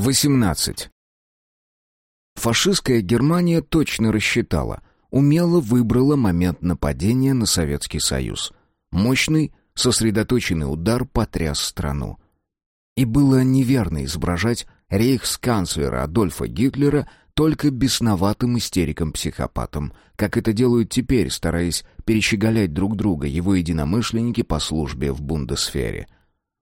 18. Фашистская Германия точно рассчитала, умело выбрала момент нападения на Советский Союз. Мощный, сосредоточенный удар потряс страну. И было неверно изображать рейхсканцлера Адольфа Гитлера только бесноватым истериком-психопатом, как это делают теперь, стараясь перещеголять друг друга его единомышленники по службе в бундесфере.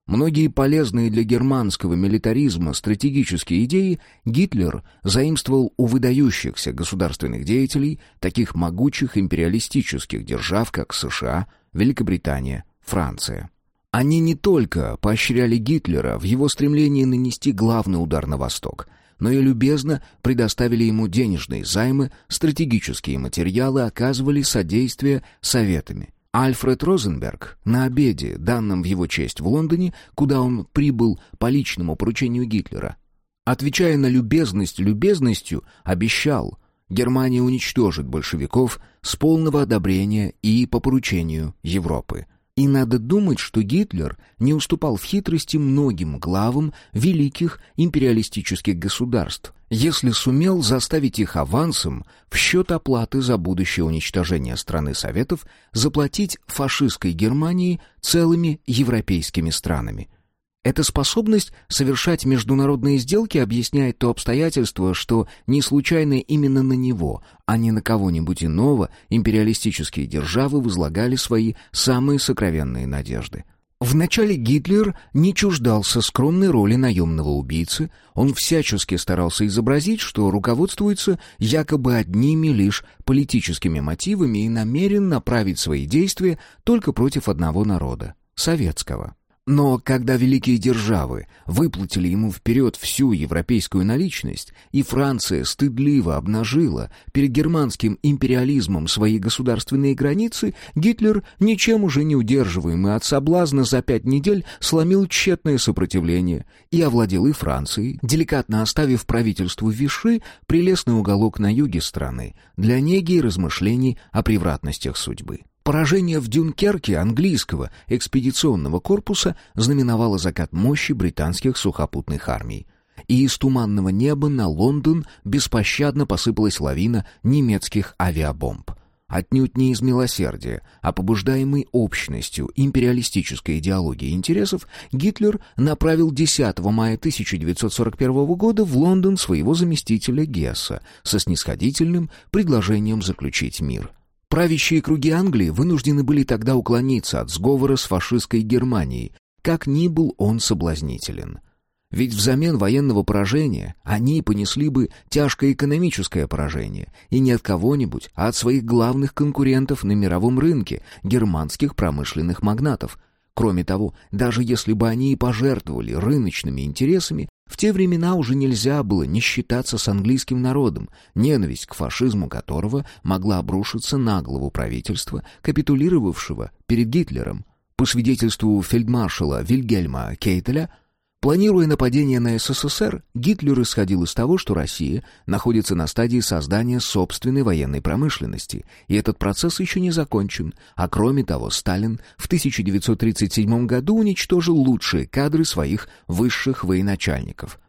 Многие полезные для германского милитаризма стратегические идеи Гитлер заимствовал у выдающихся государственных деятелей таких могучих империалистических держав, как США, Великобритания, Франция. Они не только поощряли Гитлера в его стремлении нанести главный удар на восток, но и любезно предоставили ему денежные займы, стратегические материалы, оказывали содействие советами. Альфред Розенберг на обеде, данном в его честь в Лондоне, куда он прибыл по личному поручению Гитлера, отвечая на любезность любезностью, обещал, Германия уничтожит большевиков с полного одобрения и по поручению Европы. И надо думать, что Гитлер не уступал в хитрости многим главам великих империалистических государств, если сумел заставить их авансом в счет оплаты за будущее уничтожение страны Советов заплатить фашистской Германии целыми европейскими странами – эта способность совершать международные сделки объясняет то обстоятельство, что не случайно именно на него, а не на кого-нибудь иного, империалистические державы возлагали свои самые сокровенные надежды. Вначале Гитлер не чуждался скромной роли наемного убийцы, он всячески старался изобразить, что руководствуется якобы одними лишь политическими мотивами и намерен направить свои действия только против одного народа — советского. Но когда великие державы выплатили ему вперед всю европейскую наличность, и Франция стыдливо обнажила перед германским империализмом свои государственные границы, Гитлер, ничем уже не удерживаемый от соблазна, за пять недель сломил тщетное сопротивление и овладел и Францией, деликатно оставив правительству Виши прелестный уголок на юге страны для неги и размышлений о превратностях судьбы. Поражение в Дюнкерке английского экспедиционного корпуса знаменовало закат мощи британских сухопутных армий. И из туманного неба на Лондон беспощадно посыпалась лавина немецких авиабомб. Отнюдь не из милосердия, а побуждаемый общностью империалистической идеологии интересов, Гитлер направил 10 мая 1941 года в Лондон своего заместителя Гесса со снисходительным предложением заключить мир. Правящие круги Англии вынуждены были тогда уклониться от сговора с фашистской Германией, как ни был он соблазнителен. Ведь взамен военного поражения они понесли бы тяжкое экономическое поражение, и не от кого-нибудь, а от своих главных конкурентов на мировом рынке, германских промышленных магнатов. Кроме того, даже если бы они и пожертвовали рыночными интересами, в те времена уже нельзя было не считаться с английским народом, ненависть к фашизму которого могла обрушиться на главу правительства, капитулировавшего перед Гитлером. По свидетельству фельдмаршала Вильгельма Кейтеля, Планируя нападение на СССР, Гитлер исходил из того, что Россия находится на стадии создания собственной военной промышленности, и этот процесс еще не закончен, а кроме того Сталин в 1937 году уничтожил лучшие кадры своих высших военачальников.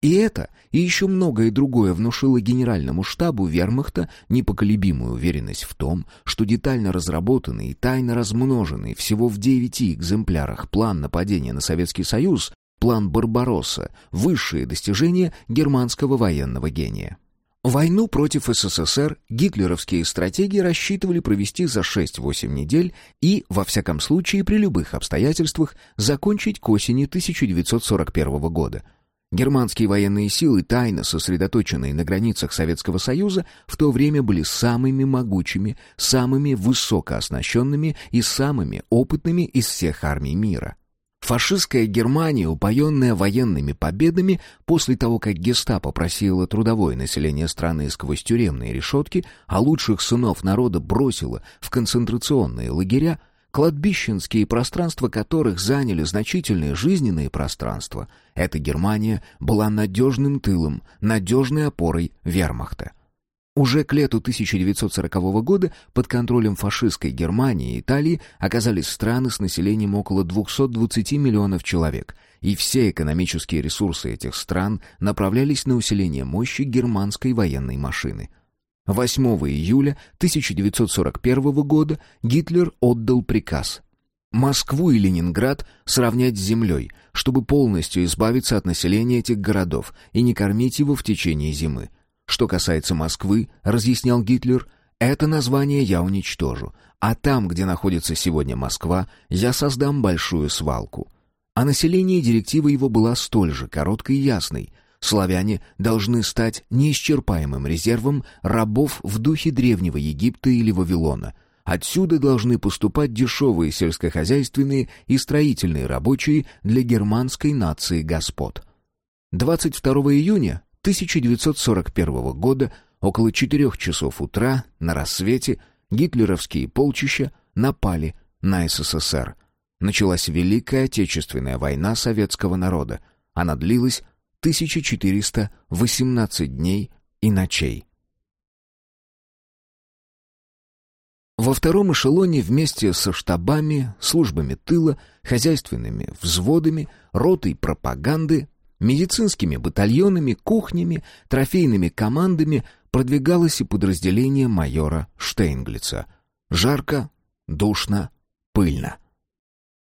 И это, и еще многое другое внушило генеральному штабу вермахта непоколебимую уверенность в том, что детально разработанный и тайно размноженный всего в девяти экземплярах план нападения на Советский Союз план Барбаросса — высшее достижение германского военного гения. Войну против СССР гитлеровские стратеги рассчитывали провести за 6-8 недель и, во всяком случае, при любых обстоятельствах, закончить к осени 1941 года. Германские военные силы, тайно сосредоточенные на границах Советского Союза, в то время были самыми могучими, самыми высокооснащенными и самыми опытными из всех армий мира. Фашистская Германия, упоенная военными победами, после того, как гестапо просило трудовое население страны сквозь тюремные решетки, а лучших сынов народа бросила в концентрационные лагеря, кладбищенские пространства которых заняли значительные жизненные пространства, эта Германия была надежным тылом, надежной опорой вермахта. Уже к лету 1940 года под контролем фашистской Германии и Италии оказались страны с населением около 220 миллионов человек, и все экономические ресурсы этих стран направлялись на усиление мощи германской военной машины. 8 июля 1941 года Гитлер отдал приказ Москву и Ленинград сравнять с землей, чтобы полностью избавиться от населения этих городов и не кормить его в течение зимы. Что касается Москвы, разъяснял Гитлер, это название я уничтожу, а там, где находится сегодня Москва, я создам большую свалку. А население директива его была столь же короткой и ясной. Славяне должны стать неисчерпаемым резервом рабов в духе древнего Египта или Вавилона. Отсюда должны поступать дешевые сельскохозяйственные и строительные рабочие для германской нации господ. 22 июня 1941 года около четырех часов утра на рассвете гитлеровские полчища напали на СССР. Началась Великая Отечественная война советского народа. Она длилась 1418 дней и ночей. Во втором эшелоне вместе со штабами, службами тыла, хозяйственными взводами, ротой пропаганды Медицинскими батальонами, кухнями, трофейными командами продвигалось и подразделение майора Штейнглица. Жарко, душно, пыльно.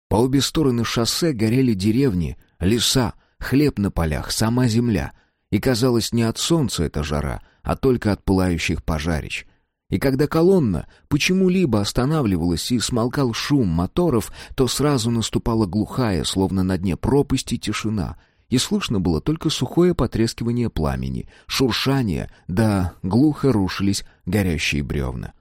По обе стороны шоссе горели деревни, леса, хлеб на полях, сама земля. И казалось, не от солнца эта жара, а только от пылающих пожарищ. И когда колонна почему-либо останавливалась и смолкал шум моторов, то сразу наступала глухая, словно на дне пропасти, тишина — и слышно было только сухое потрескивание пламени, шуршание, да глухо рушились горящие бревна.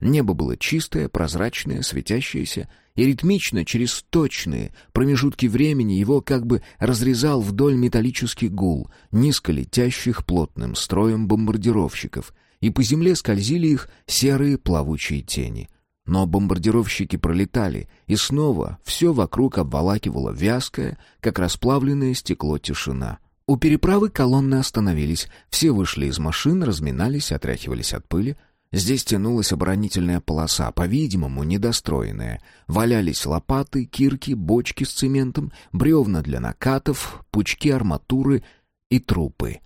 Небо было чистое, прозрачное, светящееся, и ритмично, через точные промежутки времени его как бы разрезал вдоль металлический гул, низко летящих плотным строем бомбардировщиков, и по земле скользили их серые плавучие тени — но бомбардировщики пролетали, и снова все вокруг обволакивало вязкое, как расплавленное стекло тишина. У переправы колонны остановились, все вышли из машин, разминались, отряхивались от пыли. Здесь тянулась оборонительная полоса, по-видимому, недостроенная. Валялись лопаты, кирки, бочки с цементом, бревна для накатов, пучки арматуры и трупы.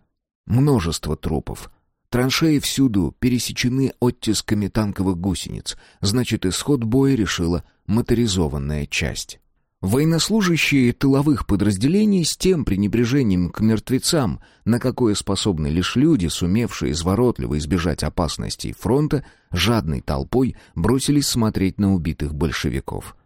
Множество трупов — Траншеи всюду пересечены оттисками танковых гусениц. Значит, исход боя решила моторизованная часть. Военнослужащие тыловых подразделений с тем пренебрежением к мертвецам, на какое способны лишь люди, сумевшие изворотливо избежать опасностей фронта, жадной толпой бросились смотреть на убитых большевиков.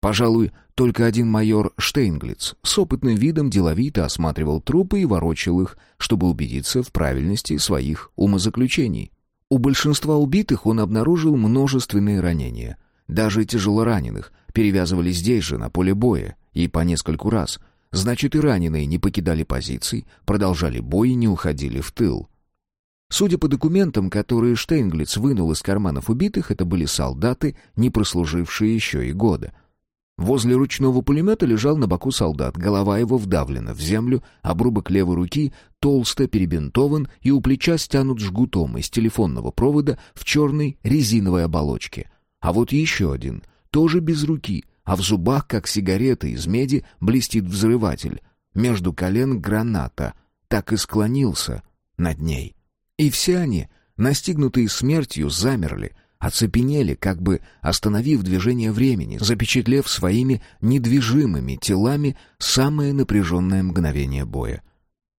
Пожалуй, только один майор Штейнглиц с опытным видом деловито осматривал трупы и ворочил их, чтобы убедиться в правильности своих умозаключений. У большинства убитых он обнаружил множественные ранения. Даже тяжело раненых перевязывали здесь же, на поле боя, и по нескольку раз. Значит, и раненые не покидали позиций, продолжали бой и не уходили в тыл. Судя по документам, которые Штейнглиц вынул из карманов убитых, это были солдаты, не прослужившие еще и года — Возле ручного пулемета лежал на боку солдат, голова его вдавлена в землю, обрубок левой руки толсто перебинтован и у плеча стянут жгутом из телефонного провода в черной резиновой оболочке. А вот еще один, тоже без руки, а в зубах, как сигарета из меди, блестит взрыватель. Между колен граната, так и склонился над ней. И все они, настигнутые смертью, замерли — оцепенели, как бы остановив движение времени, запечатлев своими недвижимыми телами самое напряженное мгновение боя.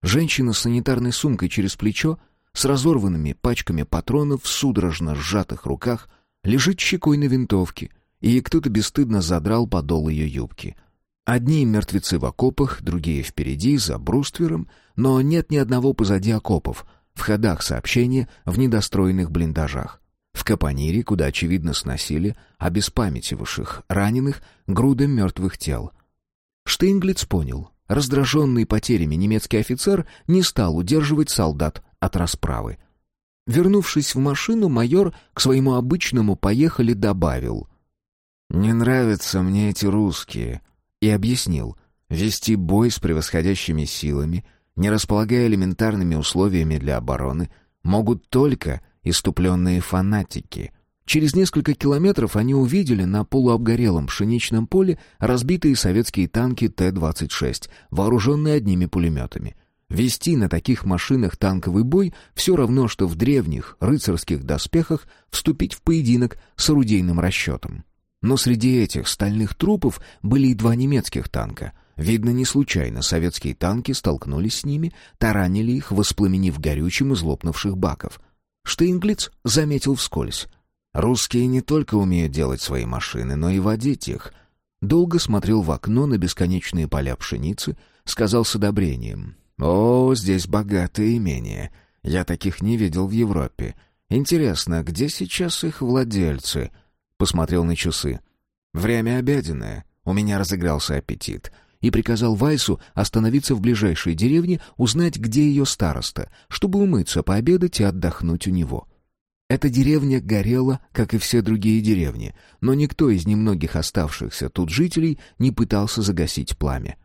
Женщина с санитарной сумкой через плечо, с разорванными пачками патронов в судорожно сжатых руках, лежит щекой на винтовке, и кто-то бесстыдно задрал подол ее юбки. Одни мертвецы в окопах, другие впереди, за бруствером, но нет ни одного позади окопов, в ходах сообщения, в недостроенных блиндажах. В Капонире, куда, очевидно, сносили обеспамятивших раненых груды мертвых тел. Штейнглиц понял. Раздраженный потерями немецкий офицер не стал удерживать солдат от расправы. Вернувшись в машину, майор к своему обычному «поехали» добавил. «Не нравятся мне эти русские», и объяснил. Вести бой с превосходящими силами, не располагая элементарными условиями для обороны, могут только иступленные фанатики. Через несколько километров они увидели на полуобгорелом пшеничном поле разбитые советские танки Т-26, вооруженные одними пулеметами. Вести на таких машинах танковый бой все равно, что в древних рыцарских доспехах вступить в поединок с орудийным расчетом. Но среди этих стальных трупов были и два немецких танка. Видно, не случайно советские танки столкнулись с ними, таранили их, воспламенив горючим из лопнувших баков. Штейнглиц заметил вскользь. Русские не только умеют делать свои машины, но и водить их. Долго смотрел в окно на бесконечные поля пшеницы, сказал с одобрением. «О, здесь богатое имение. Я таких не видел в Европе. Интересно, где сейчас их владельцы?» Посмотрел на часы. «Время обеденное. У меня разыгрался аппетит» и приказал Вайсу остановиться в ближайшей деревне, узнать, где ее староста, чтобы умыться, пообедать и отдохнуть у него. Эта деревня горела, как и все другие деревни, но никто из немногих оставшихся тут жителей не пытался загасить пламя.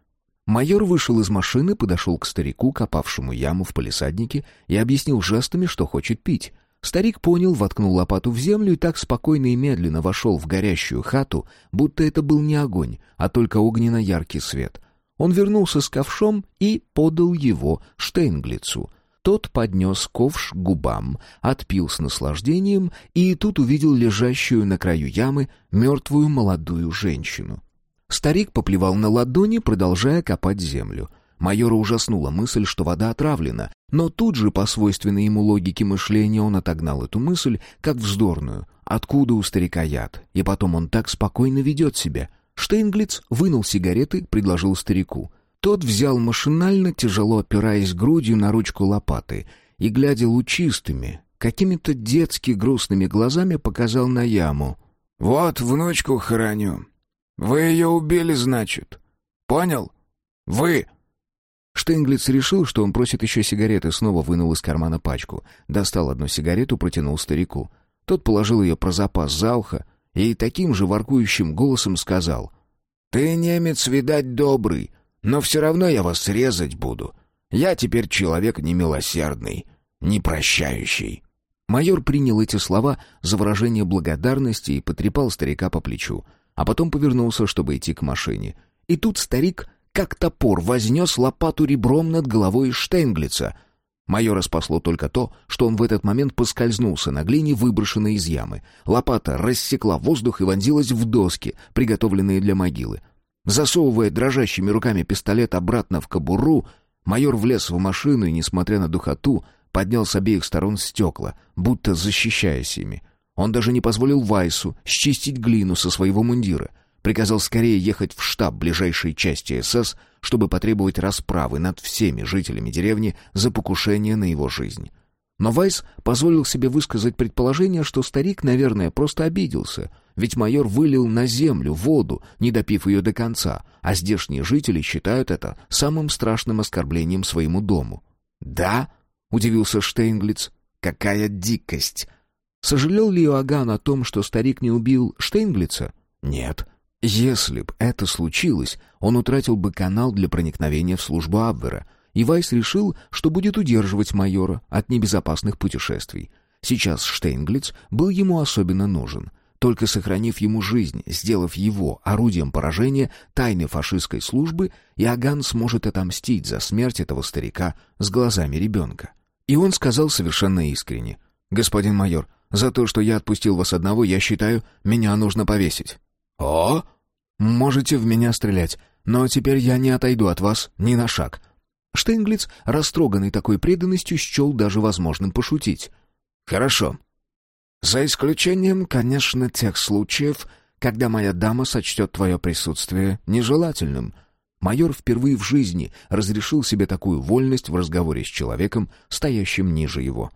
Майор вышел из машины, подошел к старику, копавшему яму в палисаднике, и объяснил жестами, что хочет пить. Старик понял, воткнул лопату в землю и так спокойно и медленно вошел в горящую хату, будто это был не огонь, а только огненно-яркий свет. Он вернулся с ковшом и подал его Штейнглицу — тот поднес ковш к губам, отпил с наслаждением и тут увидел лежащую на краю ямы мертвую молодую женщину. Старик поплевал на ладони, продолжая копать землю. Майора ужаснула мысль, что вода отравлена, но тут же, по свойственной ему логике мышления, он отогнал эту мысль, как вздорную. Откуда у старика яд? И потом он так спокойно ведет себя. Штейнглиц вынул сигареты, предложил старику — тот взял машинально, тяжело опираясь грудью на ручку лопаты, и, глядя лучистыми, какими-то детски грустными глазами показал на яму. «Вот внучку хороню. Вы ее убили, значит. Понял? Вы!» Штейнглиц решил, что он просит еще сигареты, снова вынул из кармана пачку. Достал одну сигарету, протянул старику. Тот положил ее про запас за ухо и таким же воркующим голосом сказал. «Ты, немец, видать, добрый. Но все равно я вас резать буду. Я теперь человек немилосердный, непрощающий». Майор принял эти слова за выражение благодарности и потрепал старика по плечу, а потом повернулся, чтобы идти к машине. И тут старик, как топор, вознес лопату ребром над головой Штейнглица. Майора спасло только то, что он в этот момент поскользнулся на глине, выброшенной из ямы. Лопата рассекла воздух и вонзилась в доски, приготовленные для могилы. Засовывая дрожащими руками пистолет обратно в кобуру, майор влез в машину и, несмотря на духоту, поднял с обеих сторон стекла, будто защищаясь ими. Он даже не позволил Вайсу счистить глину со своего мундира. Приказал скорее ехать в штаб ближайшей части СС, чтобы потребовать расправы над всеми жителями деревни за покушение на его жизнь. Но Вайс позволил себе высказать предположение, что старик, наверное, просто обиделся, ведь майор вылил на землю воду, не допив ее до конца, а здешние жители считают это самым страшным оскорблением своему дому. «Да?» — удивился Штейнглиц. «Какая дикость!» Сожалел ли Иоганн о том, что старик не убил Штейнглица? Нет. Если б это случилось, он утратил бы канал для проникновения в службу Абвера — и Вайс решил, что будет удерживать майора от небезопасных путешествий. Сейчас Штейнглиц был ему особенно нужен. Только сохранив ему жизнь, сделав его орудием поражения тайной фашистской службы, Иоганн сможет отомстить за смерть этого старика с глазами ребенка. И он сказал совершенно искренне. «Господин майор, за то, что я отпустил вас одного, я считаю, меня нужно повесить». «О?» «Можете в меня стрелять, но теперь я не отойду от вас ни на шаг. Штейнглиц, растроганный такой преданностью, счел даже возможным пошутить. «Хорошо. За исключением, конечно, тех случаев, когда моя дама сочтет твое присутствие нежелательным». Майор впервые в жизни разрешил себе такую вольность в разговоре с человеком, стоящим ниже его.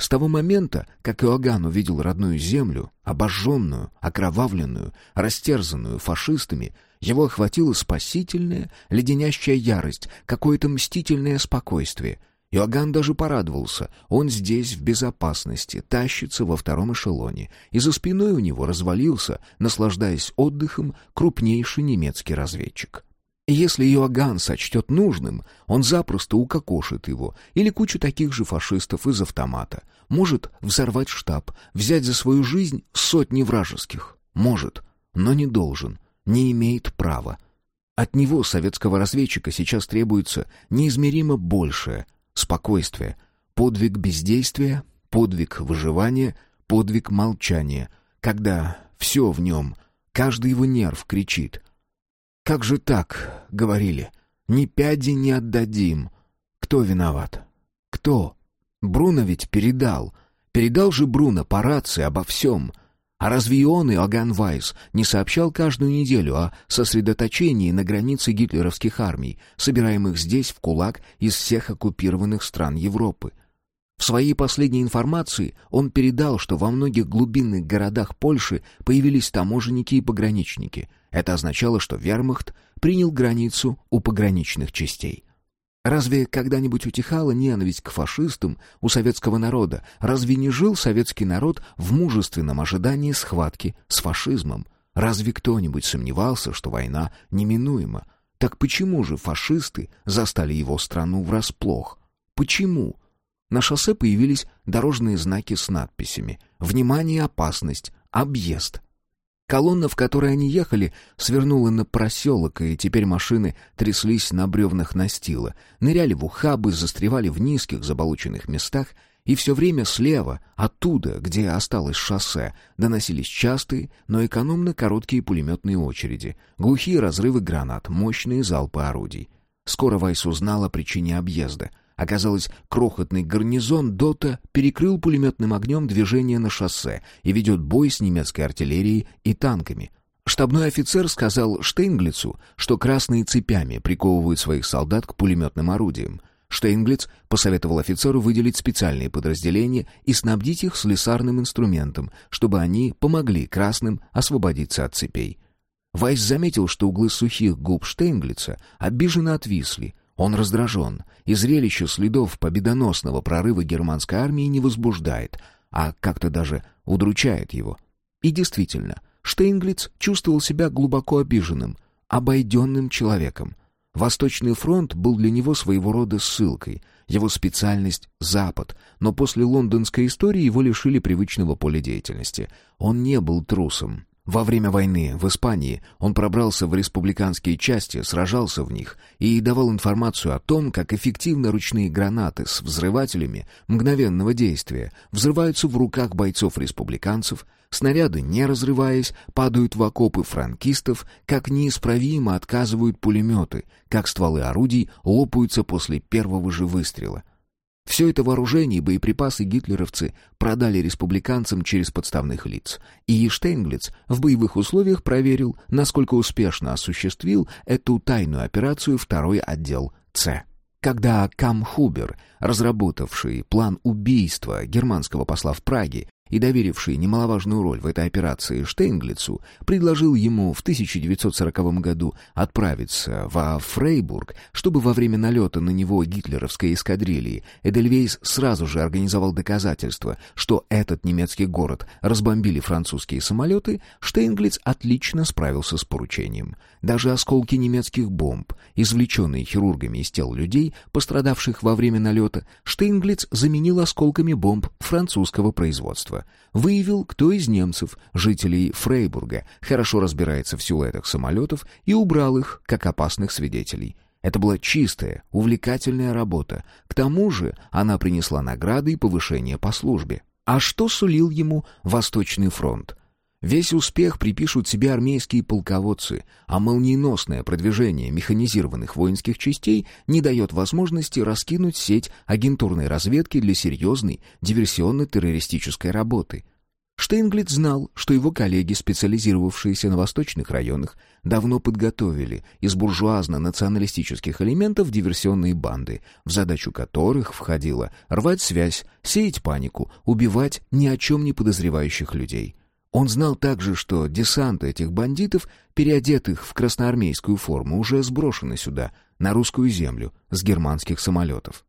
С того момента, как Иоганн увидел родную землю, обожженную, окровавленную, растерзанную фашистами, его охватила спасительная, леденящая ярость, какое-то мстительное спокойствие. Иоганн даже порадовался. Он здесь, в безопасности, тащится во втором эшелоне, и за спиной у него развалился, наслаждаясь отдыхом, крупнейший немецкий разведчик. И если Иоганн сочтет нужным, он запросто укокошит его или кучу таких же фашистов из автомата. Может взорвать штаб, взять за свою жизнь сотни вражеских. Может, но не должен, не имеет права. От него, советского разведчика, сейчас требуется неизмеримо большее — спокойствие, подвиг бездействия, подвиг выживания, подвиг молчания, когда все в нем, каждый его нерв кричит. «Как же так?» — говорили. «Ни пяди не отдадим». Кто виноват? Кто? Бруно ведь передал. Передал же Бруно по рации обо всем. А разве и он, Иоганн Вайс, не сообщал каждую неделю о сосредоточении на границе гитлеровских армий, собираемых здесь в кулак из всех оккупированных стран Европы? В своей последней информации он передал, что во многих глубинных городах Польши появились таможенники и пограничники. Это означало, что вермахт принял границу у пограничных частей. Разве когда-нибудь утихала ненависть к фашистам у советского народа? Разве не жил советский народ в мужественном ожидании схватки с фашизмом? Разве кто-нибудь сомневался, что война неминуема? Так почему же фашисты застали его страну врасплох? Почему? На шоссе появились дорожные знаки с надписями «Внимание, опасность! Объезд!» Колонна, в которой они ехали, свернула на проселок, и теперь машины тряслись на бревнах настила, ныряли в ухабы, застревали в низких заболоченных местах, и все время слева, оттуда, где осталось шоссе, доносились частые, но экономно короткие пулеметные очереди, глухие разрывы гранат, мощные залпы орудий. Скоро Вайс узнал о причине объезда. Оказалось, крохотный гарнизон Дота перекрыл пулеметным огнем движение на шоссе и ведет бой с немецкой артиллерией и танками. Штабной офицер сказал Штейнглицу, что красные цепями приковывают своих солдат к пулеметным орудиям. Штейнглиц посоветовал офицеру выделить специальные подразделения и снабдить их слесарным инструментом, чтобы они помогли красным освободиться от цепей. Вайс заметил, что углы сухих губ Штейнглица обиженно отвисли, он раздражен, и зрелище следов победоносного прорыва германской армии не возбуждает, а как-то даже удручает его. И действительно, Штейнглиц чувствовал себя глубоко обиженным, обойденным человеком. Восточный фронт был для него своего рода ссылкой, его специальность — Запад, но после лондонской истории его лишили привычного поля деятельности. Он не был трусом, во время войны в Испании он пробрался в республиканские части, сражался в них и давал информацию о том, как эффективно ручные гранаты с взрывателями мгновенного действия взрываются в руках бойцов-республиканцев, снаряды, не разрываясь, падают в окопы франкистов, как неисправимо отказывают пулеметы, как стволы орудий лопаются после первого же выстрела. Все это вооружение и боеприпасы гитлеровцы продали республиканцам через подставных лиц. И Штейнглиц в боевых условиях проверил, насколько успешно осуществил эту тайную операцию второй отдел С. Когда Кам Хубер, разработавший план убийства германского посла в Праге и доверивший немаловажную роль в этой операции Штейнглицу, предложил ему в 1940 году отправиться во Фрейбург, чтобы во время налета на него гитлеровской эскадрильи Эдельвейс сразу же организовал доказательства, что этот немецкий город разбомбили французские самолеты, Штейнглиц отлично справился с поручением. Даже осколки немецких бомб, извлеченные хирургами из тел людей, пострадавших во время налета, Штейнглиц заменил осколками бомб французского производства. Выявил, кто из немцев, жителей Фрейбурга, хорошо разбирается в силуэтах самолетов и убрал их, как опасных свидетелей. Это была чистая, увлекательная работа. К тому же она принесла награды и повышение по службе. А что сулил ему Восточный фронт? Весь успех припишут себе армейские полководцы, а молниеносное продвижение механизированных воинских частей не дает возможности раскинуть сеть агентурной разведки для серьезной диверсионно-террористической работы. Штейнглит знал, что его коллеги, специализировавшиеся на восточных районах, давно подготовили из буржуазно-националистических элементов диверсионные банды, в задачу которых входило рвать связь, сеять панику, убивать ни о чем не подозревающих людей. Он знал также, что десанты этих бандитов, переодетых в красноармейскую форму, уже сброшены сюда, на русскую землю, с германских самолетов.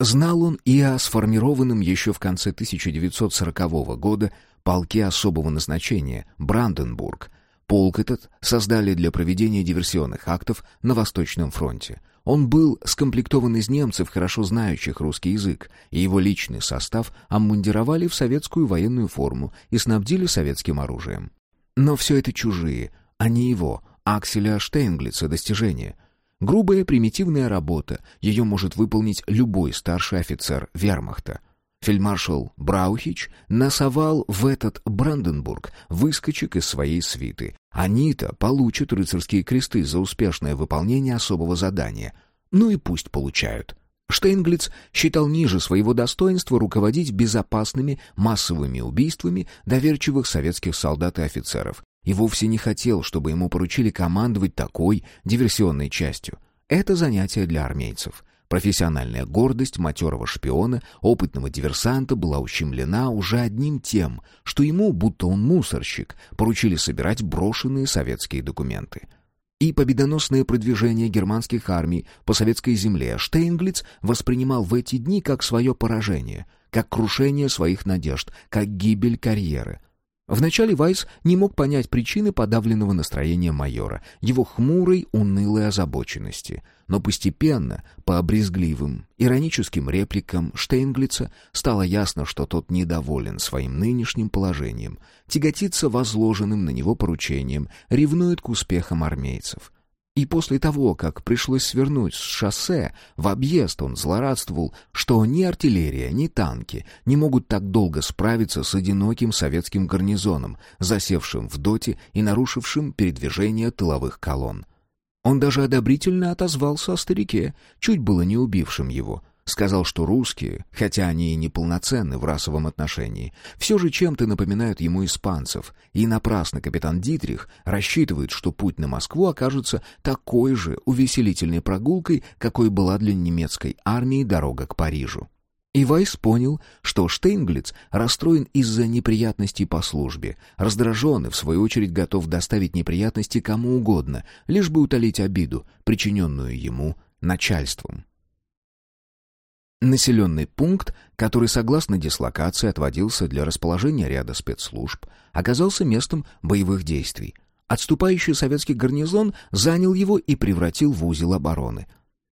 Знал он и о сформированном еще в конце 1940 года полке особого назначения «Бранденбург», Полк этот создали для проведения диверсионных актов на Восточном фронте. Он был скомплектован из немцев, хорошо знающих русский язык, и его личный состав обмундировали в советскую военную форму и снабдили советским оружием. Но все это чужие, а не его, Акселя Штейнглица, достижения. Грубая примитивная работа, ее может выполнить любой старший офицер вермахта. Фельдмаршал Браухич насовал в этот Бранденбург выскочек из своей свиты. Они-то получат рыцарские кресты за успешное выполнение особого задания. Ну и пусть получают. Штейнглиц считал ниже своего достоинства руководить безопасными массовыми убийствами доверчивых советских солдат и офицеров, и вовсе не хотел, чтобы ему поручили командовать такой диверсионной частью. Это занятие для армейцев. Профессиональная гордость матерого шпиона, опытного диверсанта была ущемлена уже одним тем, что ему, будто он мусорщик, поручили собирать брошенные советские документы. И победоносное продвижение германских армий по советской земле Штейнглиц воспринимал в эти дни как свое поражение, как крушение своих надежд, как гибель карьеры — Вначале Вайс не мог понять причины подавленного настроения майора, его хмурой, унылой озабоченности. Но постепенно, по обрезгливым, ироническим репликам Штейнглица, стало ясно, что тот недоволен своим нынешним положением, тяготится возложенным на него поручением, ревнует к успехам армейцев. И после того, как пришлось свернуть с шоссе, в объезд он злорадствовал, что ни артиллерия, ни танки не могут так долго справиться с одиноким советским гарнизоном, засевшим в доте и нарушившим передвижение тыловых колонн. Он даже одобрительно отозвался о старике, чуть было не убившим его — Сказал, что русские, хотя они и неполноценны в расовом отношении, все же чем-то напоминают ему испанцев, и напрасно капитан Дитрих рассчитывает, что путь на Москву окажется такой же увеселительной прогулкой, какой была для немецкой армии дорога к Парижу. И Вайс понял, что Штейнглиц расстроен из-за неприятностей по службе, раздражен и, в свою очередь, готов доставить неприятности кому угодно, лишь бы утолить обиду, причиненную ему начальством. Населенный пункт, который, согласно дислокации, отводился для расположения ряда спецслужб, оказался местом боевых действий. Отступающий советский гарнизон занял его и превратил в узел обороны.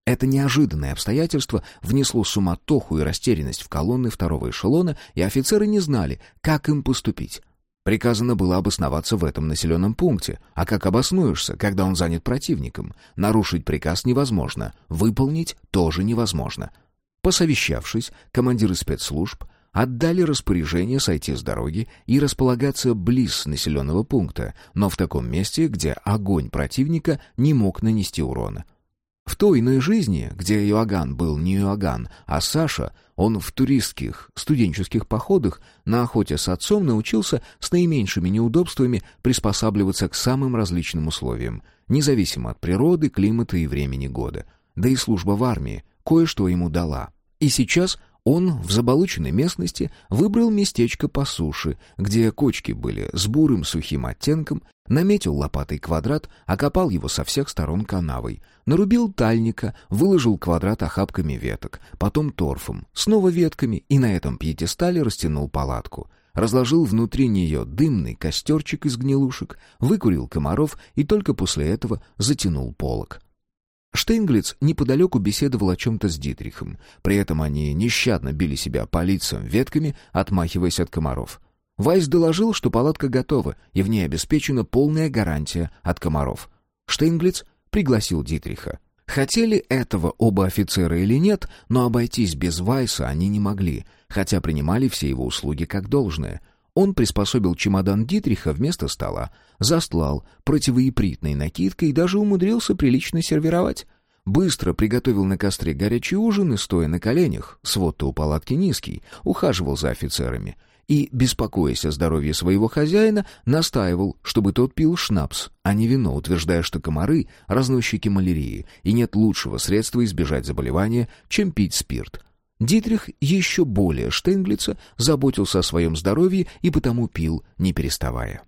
Это неожиданное обстоятельство внесло суматоху и растерянность в колонны второго эшелона, и офицеры не знали, как им поступить. Приказано было обосноваться в этом населенном пункте. А как обоснуешься, когда он занят противником? Нарушить приказ невозможно, выполнить тоже невозможно. Посовещавшись, командиры спецслужб отдали распоряжение сойти с дороги и располагаться близ населенного пункта, но в таком месте, где огонь противника не мог нанести урона. В той иной жизни, где Иоганн был не Иоганн, а Саша, он в туристских, студенческих походах на охоте с отцом научился с наименьшими неудобствами приспосабливаться к самым различным условиям, независимо от природы, климата и времени года. Да и служба в армии кое-что ему дала. И сейчас он в заболоченной местности выбрал местечко по суше, где кочки были с бурым сухим оттенком, наметил лопатой квадрат, окопал его со всех сторон канавой, нарубил тальника, выложил квадрат охапками веток, потом торфом, снова ветками и на этом пьедестале растянул палатку. Разложил внутри нее дымный костерчик из гнилушек, выкурил комаров и только после этого затянул полог. Штейнглиц неподалеку беседовал о чем-то с Дитрихом. При этом они нещадно били себя по лицам ветками, отмахиваясь от комаров. Вайс доложил, что палатка готова, и в ней обеспечена полная гарантия от комаров. Штейнглиц пригласил Дитриха. Хотели этого оба офицера или нет, но обойтись без Вайса они не могли, хотя принимали все его услуги как должное — он приспособил чемодан Дитриха вместо стола, застлал противоипритной накидкой и даже умудрился прилично сервировать. Быстро приготовил на костре горячий ужин и, стоя на коленях, свод-то у палатки низкий, ухаживал за офицерами и, беспокоясь о здоровье своего хозяина, настаивал, чтобы тот пил шнапс, а не вино, утверждая, что комары — разносчики малярии, и нет лучшего средства избежать заболевания, чем пить спирт — Дитрих еще более Штейнглица заботился о своем здоровье и потому пил, не переставая.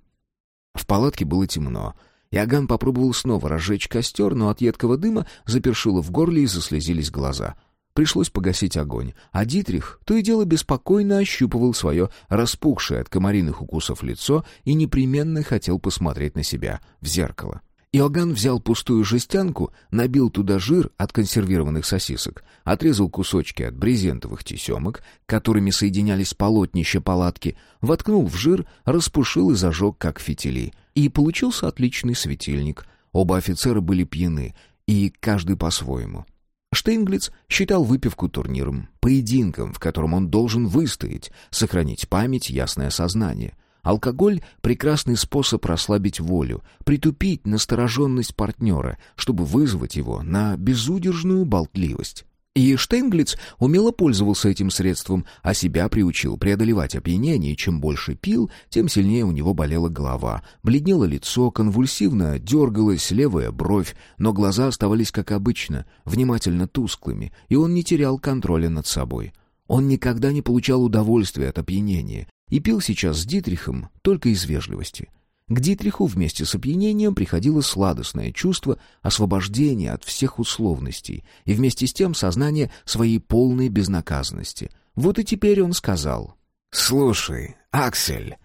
В палатке было темно. Иоганн попробовал снова разжечь костер, но от едкого дыма запершило в горле и заслезились глаза. Пришлось погасить огонь, а Дитрих то и дело беспокойно ощупывал свое распухшее от комариных укусов лицо и непременно хотел посмотреть на себя в зеркало. Иоганн взял пустую жестянку, набил туда жир от консервированных сосисок, отрезал кусочки от брезентовых тесемок, которыми соединялись полотнища палатки, воткнул в жир, распушил и зажег, как фитили. И получился отличный светильник. Оба офицера были пьяны, и каждый по-своему. Штейнглиц считал выпивку турниром, поединком, в котором он должен выстоять, сохранить память, ясное сознание. Алкоголь — прекрасный способ расслабить волю, притупить настороженность партнера, чтобы вызвать его на безудержную болтливость. И Штейнглиц умело пользовался этим средством, а себя приучил преодолевать опьянение, чем больше пил, тем сильнее у него болела голова, бледнело лицо, конвульсивно дергалась левая бровь, но глаза оставались как обычно, внимательно тусклыми, и он не терял контроля над собой. Он никогда не получал удовольствия от опьянения и пил сейчас с Дитрихом только из вежливости — к Дитриху вместе с опьянением приходило сладостное чувство освобождения от всех условностей и вместе с тем сознание своей полной безнаказанности. Вот и теперь он сказал. «Слушай, Аксель,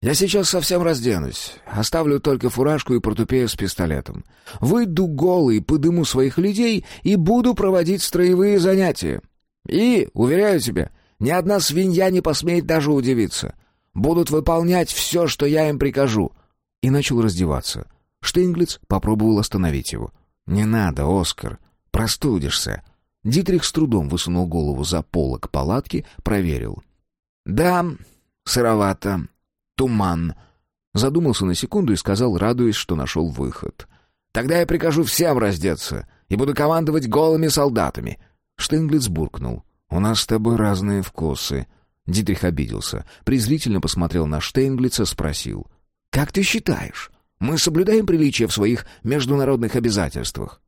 я сейчас совсем разденусь, оставлю только фуражку и портупею с пистолетом. Выйду голый, подыму своих людей и буду проводить строевые занятия. И, уверяю тебя, ни одна свинья не посмеет даже удивиться. Будут выполнять все, что я им прикажу» и начал раздеваться. Штейнглиц попробовал остановить его. «Не надо, Оскар, простудишься». Дитрих с трудом высунул голову за полок палатки, проверил. «Да, сыровато, туман». Задумался на секунду и сказал, радуясь, что нашел выход. «Тогда я прикажу всем раздеться и буду командовать голыми солдатами». Штейнглиц буркнул. «У нас с тобой разные вкусы». Дитрих обиделся, презрительно посмотрел на Штейнглица, спросил. Как ты считаешь, мы соблюдаем приличия в своих международных обязательствах?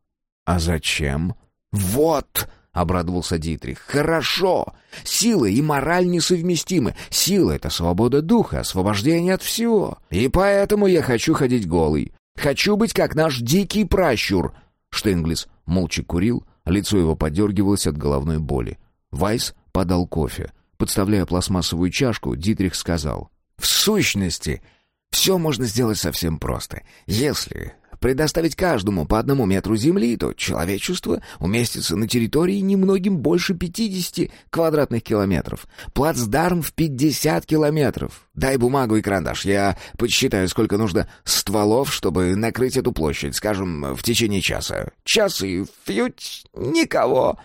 А зачем? Вот, обрадовался Дитрих. Хорошо. Сила и мораль несовместимы. Сила это свобода духа, освобождение от всего. И поэтому я хочу ходить голый. Хочу быть как наш дикий пращур. Штенглиц молча курил, лицо его подергивалось от головной боли. Вайс подал кофе. Подставляя пластмассовую чашку, Дитрих сказал: "В сущности, все можно сделать совсем просто. Если предоставить каждому по одному метру земли, то человечество уместится на территории немногим больше 50 квадратных километров. Плацдарм в 50 километров. Дай бумагу и карандаш, я подсчитаю, сколько нужно стволов, чтобы накрыть эту площадь, скажем, в течение часа. Час и фьють, никого.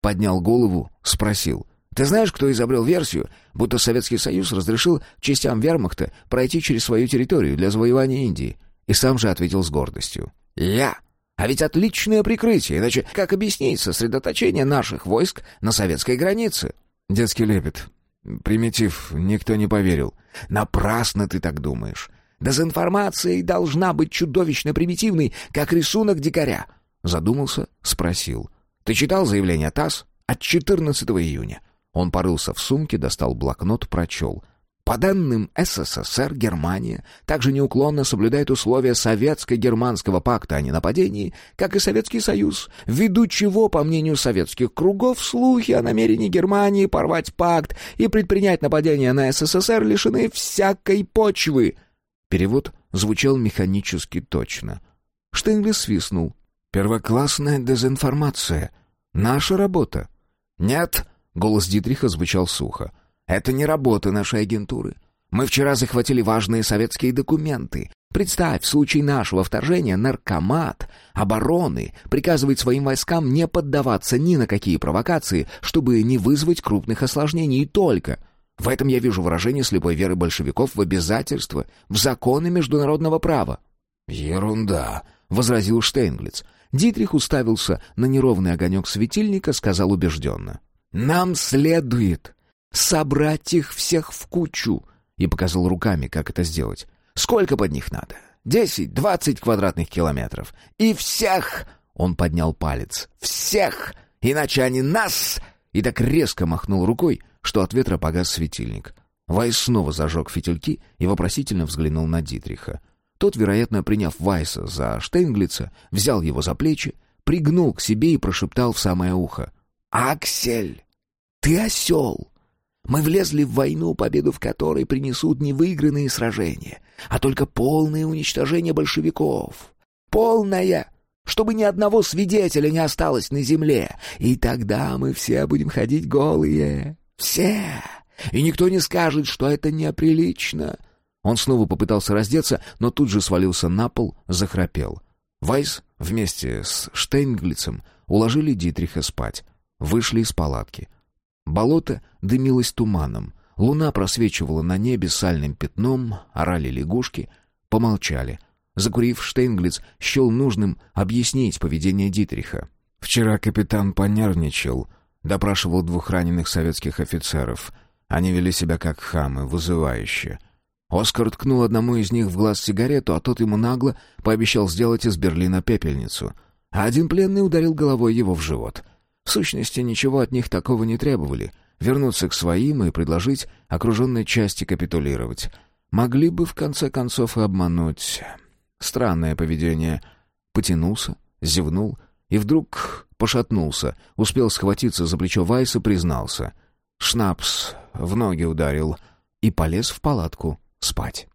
Поднял голову, спросил. Ты знаешь, кто изобрел версию, будто Советский Союз разрешил частям вермахта пройти через свою территорию для завоевания Индии? И сам же ответил с гордостью. «Я! А ведь отличное прикрытие, иначе как объяснить сосредоточение наших войск на советской границе?» Детский лепет. Примитив, никто не поверил. Напрасно ты так думаешь. Дезинформация и должна быть чудовищно примитивной, как рисунок дикаря. Задумался, спросил. Ты читал заявление ТАСС от 14 июня? Он порылся в сумке, достал блокнот, прочел. По данным СССР, Германия также неуклонно соблюдает условия Советско-Германского пакта о ненападении, как и Советский Союз, ввиду чего, по мнению советских кругов, слухи о намерении Германии порвать пакт и предпринять нападение на СССР лишены всякой почвы. Перевод звучал механически точно. Штейнглис свистнул. «Первоклассная дезинформация. Наша работа». «Нет», Голос Дитриха звучал сухо. «Это не работа нашей агентуры. Мы вчера захватили важные советские документы. Представь, в случае нашего вторжения наркомат обороны приказывает своим войскам не поддаваться ни на какие провокации, чтобы не вызвать крупных осложнений, и только. В этом я вижу выражение слепой веры большевиков в обязательства, в законы международного права». «Ерунда», — возразил Штейнглиц. Дитрих уставился на неровный огонек светильника, сказал убежденно. Нам следует собрать их всех в кучу. И показал руками, как это сделать. Сколько под них надо? Десять, двадцать квадратных километров. И всех! Он поднял палец. Всех! Иначе они нас! И так резко махнул рукой, что от ветра погас светильник. Вайс снова зажег фитильки и вопросительно взглянул на Дитриха. Тот, вероятно, приняв Вайса за Штейнглица, взял его за плечи, пригнул к себе и прошептал в самое ухо. «Аксель, ты осел! Мы влезли в войну, победу в которой принесут не выигранные сражения, а только полное уничтожение большевиков. Полное! Чтобы ни одного свидетеля не осталось на земле. И тогда мы все будем ходить голые. Все! И никто не скажет, что это неприлично!» Он снова попытался раздеться, но тут же свалился на пол, захрапел. Вайс вместе с Штейнглицем уложили Дитриха спать. Вышли из палатки. Болото дымилось туманом. Луна просвечивала на небе сальным пятном, орали лягушки. Помолчали. Закурив, Штейнглиц счел нужным объяснить поведение Дитриха. «Вчера капитан понервничал», — допрашивал двух раненых советских офицеров. Они вели себя как хамы, вызывающе. Оскар ткнул одному из них в глаз сигарету, а тот ему нагло пообещал сделать из Берлина пепельницу. А один пленный ударил головой его в живот. В сущности, ничего от них такого не требовали. Вернуться к своим и предложить окруженной части капитулировать. Могли бы, в конце концов, и обмануть. Странное поведение. Потянулся, зевнул и вдруг пошатнулся. Успел схватиться за плечо Вайса, признался. Шнапс в ноги ударил и полез в палатку спать.